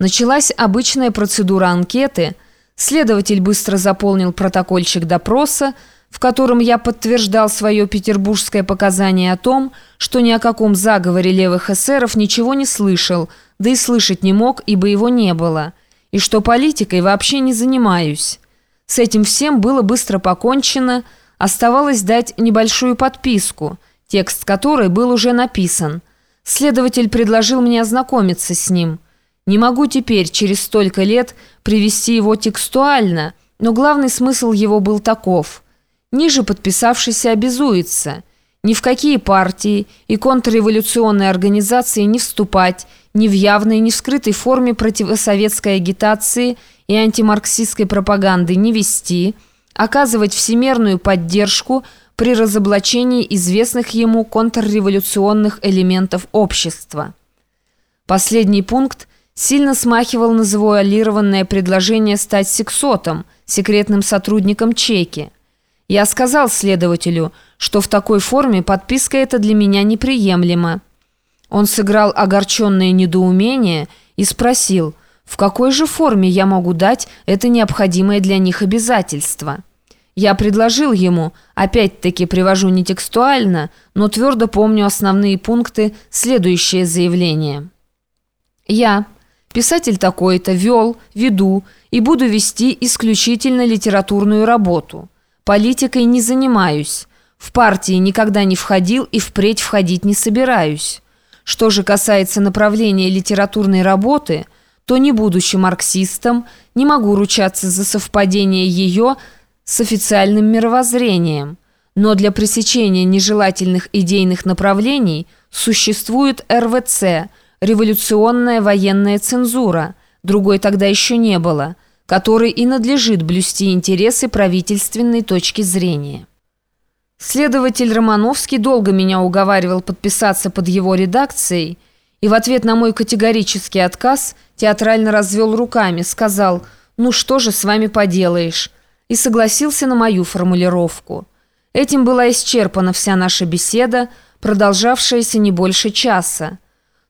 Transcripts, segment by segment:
Началась обычная процедура анкеты. Следователь быстро заполнил протокольчик допроса, в котором я подтверждал свое петербургское показание о том, что ни о каком заговоре левых эсеров ничего не слышал, да и слышать не мог, ибо его не было, и что политикой вообще не занимаюсь. С этим всем было быстро покончено, оставалось дать небольшую подписку, текст которой был уже написан. Следователь предложил мне ознакомиться с ним. Не могу теперь, через столько лет, привести его текстуально, но главный смысл его был таков – Ниже подписавшийся обязуется ни в какие партии и контрреволюционные организации не вступать, ни в явной, ни в скрытой форме противосоветской агитации и антимарксистской пропаганды не вести, оказывать всемерную поддержку при разоблачении известных ему контрреволюционных элементов общества. Последний пункт сильно смахивал на завуалированное предложение стать сексотом, секретным сотрудником чеки. Я сказал следователю, что в такой форме подписка эта для меня неприемлема. Он сыграл огорченное недоумение и спросил, в какой же форме я могу дать это необходимое для них обязательство. Я предложил ему, опять-таки привожу не текстуально, но твердо помню основные пункты следующее заявление. Я, писатель такой-то, вел, веду и буду вести исключительно литературную работу – Политикой не занимаюсь. В партии никогда не входил и впредь входить не собираюсь. Что же касается направления литературной работы, то не будучи марксистом, не могу ручаться за совпадение ее с официальным мировоззрением. Но для пресечения нежелательных идейных направлений существует РВЦ – революционная военная цензура, другой тогда еще не было – которой и надлежит блюсти интересы правительственной точки зрения. Следователь Романовский долго меня уговаривал подписаться под его редакцией, и в ответ на мой категорический отказ театрально развел руками, сказал «Ну что же с вами поделаешь?» и согласился на мою формулировку. Этим была исчерпана вся наша беседа, продолжавшаяся не больше часа.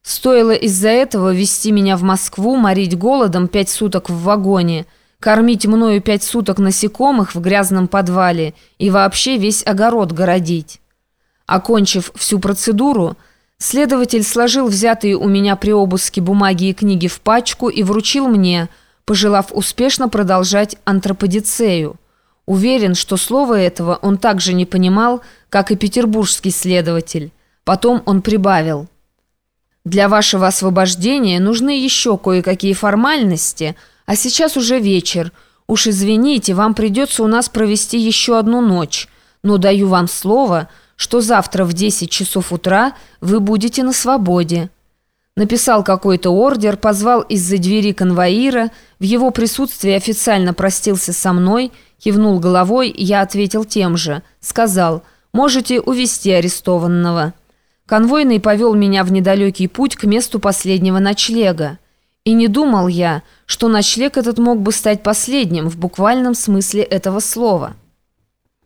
Стоило из-за этого вести меня в Москву, морить голодом пять суток в вагоне, кормить мною пять суток насекомых в грязном подвале и вообще весь огород городить. Окончив всю процедуру, следователь сложил взятые у меня при обыске бумаги и книги в пачку и вручил мне, пожелав успешно продолжать антроподицею. Уверен, что слово этого он также не понимал, как и петербургский следователь. Потом он прибавил – для вашего освобождения нужны еще кое-какие формальности, а сейчас уже вечер. Уж извините, вам придется у нас провести еще одну ночь, но даю вам слово, что завтра в 10 часов утра вы будете на свободе». Написал какой-то ордер, позвал из-за двери конвоира, в его присутствии официально простился со мной, кивнул головой, я ответил тем же. Сказал, можете увести арестованного. Конвойный повел меня в недалекий путь к месту последнего ночлега. И не думал я, что ночлег этот мог бы стать последним в буквальном смысле этого слова.